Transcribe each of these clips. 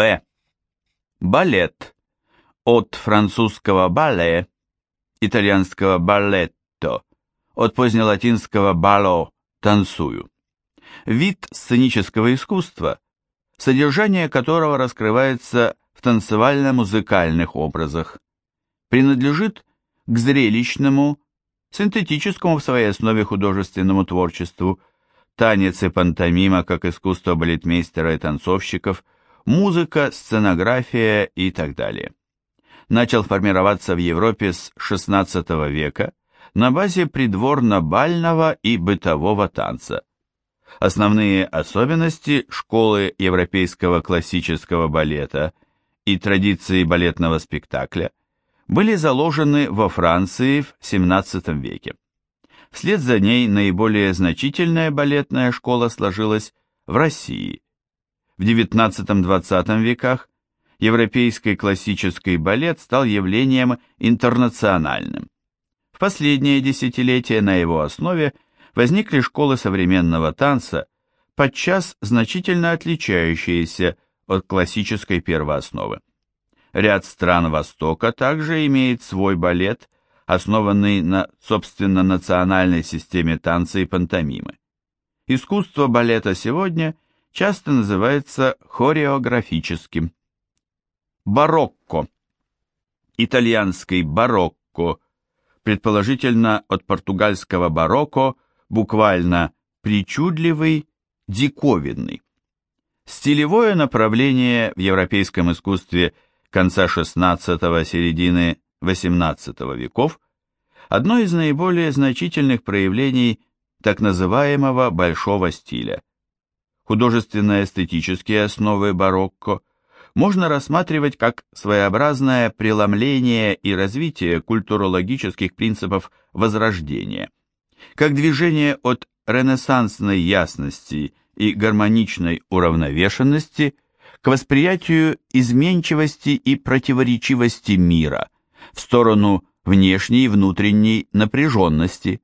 Б. Балет. От французского бале, итальянского балетто, от позднелатинского бало – танцую. Вид сценического искусства, содержание которого раскрывается в танцевально-музыкальных образах, принадлежит к зрелищному, синтетическому в своей основе художественному творчеству, танец и пантомима как искусство балетмейстера и танцовщиков, музыка, сценография и так далее. Начал формироваться в Европе с XVI века на базе придворно-бального и бытового танца. Основные особенности школы европейского классического балета и традиции балетного спектакля были заложены во Франции в XVII веке. Вслед за ней наиболее значительная балетная школа сложилась в России. В XIX-XX веках европейский классический балет стал явлением интернациональным. В последние десятилетия на его основе возникли школы современного танца, подчас значительно отличающиеся от классической первоосновы. Ряд стран Востока также имеет свой балет – основанный на, собственно, национальной системе танца и пантомимы. Искусство балета сегодня часто называется хореографическим. Барокко. Итальянский барокко, предположительно от португальского барокко, буквально причудливый, диковинный. Стилевое направление в европейском искусстве конца XVI – середины XVIII веков одно из наиболее значительных проявлений так называемого большого стиля. Художественно-эстетические основы барокко можно рассматривать как своеобразное преломление и развитие культурологических принципов Возрождения, как движение от ренессансной ясности и гармоничной уравновешенности к восприятию изменчивости и противоречивости мира – в сторону внешней и внутренней напряженности.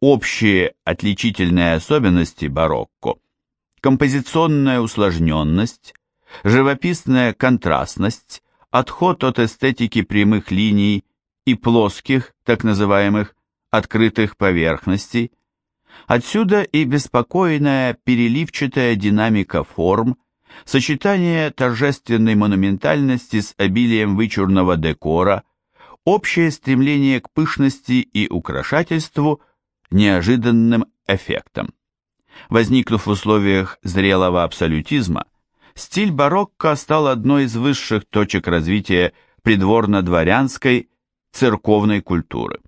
Общие отличительные особенности барокко – композиционная усложненность, живописная контрастность, отход от эстетики прямых линий и плоских, так называемых, открытых поверхностей. Отсюда и беспокойная переливчатая динамика форм, сочетание торжественной монументальности с обилием вычурного декора – общее стремление к пышности и украшательству неожиданным эффектом. Возникнув в условиях зрелого абсолютизма, стиль барокко стал одной из высших точек развития придворно-дворянской церковной культуры.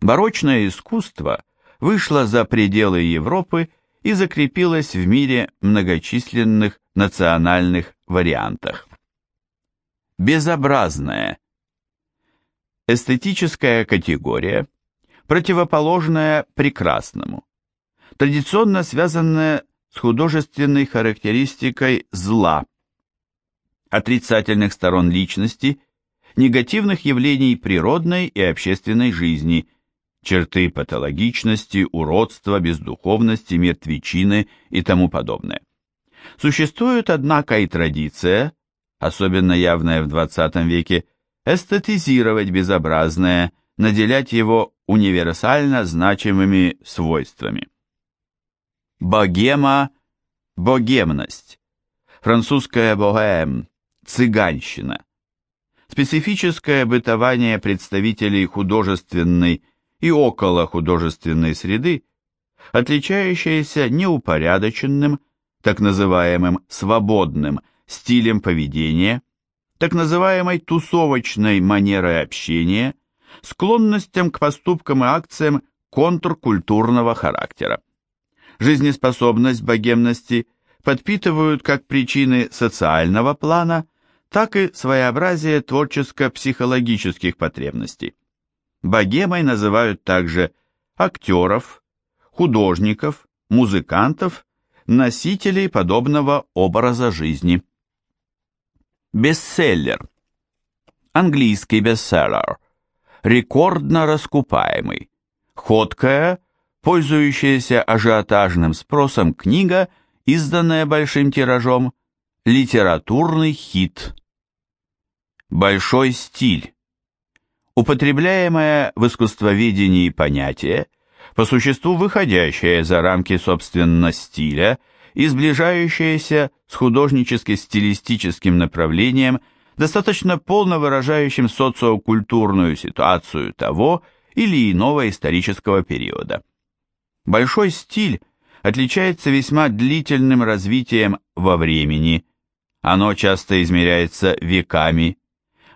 Барочное искусство вышло за пределы Европы и закрепилось в мире многочисленных национальных вариантах. Безобразное эстетическая категория, противоположная прекрасному, традиционно связанная с художественной характеристикой зла, отрицательных сторон личности, негативных явлений природной и общественной жизни, черты патологичности, уродства, бездуховности, мертвечины и тому подобное. Существует, однако, и традиция, особенно явная в XX веке, эстетизировать безобразное, наделять его универсально значимыми свойствами. Богема – богемность. Французская богем – цыганщина. Специфическое бытование представителей художественной и околохудожественной среды, отличающееся неупорядоченным, так называемым свободным стилем поведения – так называемой тусовочной манерой общения, склонностям к поступкам и акциям контркультурного характера. Жизнеспособность богемности подпитывают как причины социального плана, так и своеобразие творческо-психологических потребностей. Богемой называют также актеров, художников, музыкантов, носителей подобного образа жизни. Бестселлер. Английский бестселлер. Рекордно раскупаемый. Ходкая, пользующаяся ажиотажным спросом книга, изданная большим тиражом, Литературный хит. Большой стиль. Употребляемое в искусствоведении понятие, по существу выходящее за рамки собственно стиля и сближающееся с художнически-стилистическим направлением, достаточно полно выражающим социокультурную ситуацию того или иного исторического периода. Большой стиль отличается весьма длительным развитием во времени – оно часто измеряется веками,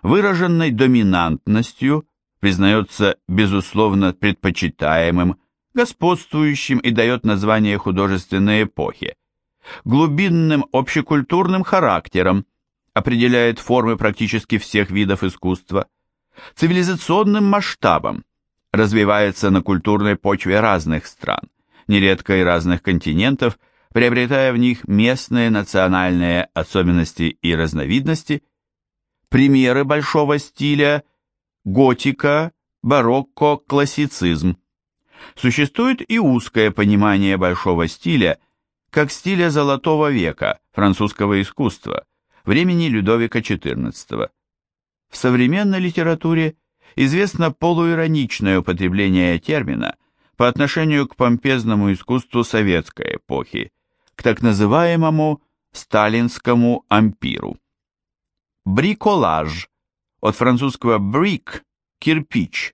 выраженной доминантностью, признается безусловно предпочитаемым, господствующим и дает название художественной эпохи, глубинным общекультурным характером, определяет формы практически всех видов искусства, цивилизационным масштабом, развивается на культурной почве разных стран, нередко и разных континентов – приобретая в них местные национальные особенности и разновидности, примеры большого стиля – готика, барокко, классицизм. Существует и узкое понимание большого стиля как стиля золотого века французского искусства, времени Людовика XIV. В современной литературе известно полуироничное употребление термина по отношению к помпезному искусству советской эпохи, к так называемому сталинскому ампиру. Бриколаж, от французского брик – кирпич,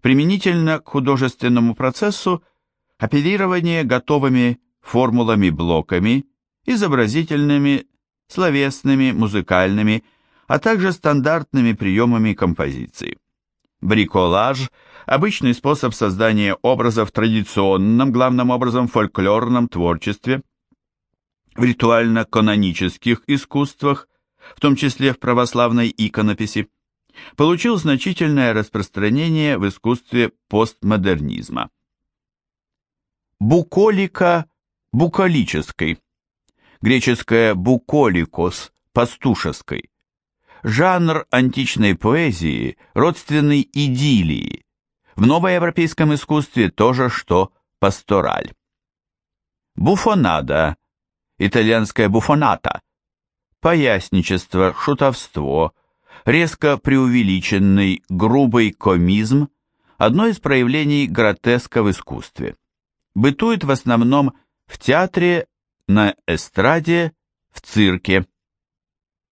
применительно к художественному процессу оперирование готовыми формулами-блоками, изобразительными, словесными, музыкальными, а также стандартными приемами композиции. Бриколаж – обычный способ создания образов в традиционном, главным образом фольклорном творчестве, в ритуально-канонических искусствах, в том числе в православной иконописи, получил значительное распространение в искусстве постмодернизма. Буколика буколической, греческое буколикос пастушеской, жанр античной поэзии, родственный идиллии. В новоевропейском искусстве то же, что пастораль. Буфонада, итальянская буфоната, поясничество, шутовство, резко преувеличенный, грубый комизм – одно из проявлений гротеска в искусстве. Бытует в основном в театре, на эстраде, в цирке.